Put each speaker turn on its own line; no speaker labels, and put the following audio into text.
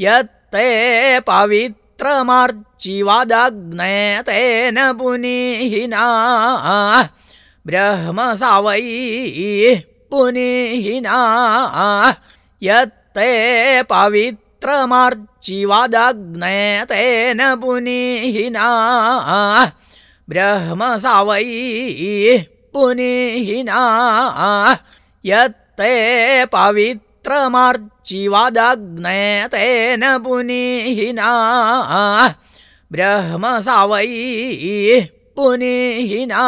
यत्ते पवित्रमर्चिवदग्ने तेन पुनीहिना। ब्रह्म सावै पुनीहिना। यत्ते पवित्रमर्चिवदग्ने तेन ब्रह्म सावै पुनीहिना। यत्ते पवित्रमर्चिवदग्ने तेन पुनीहिना। ब्रह्म सावै पुनीहिना।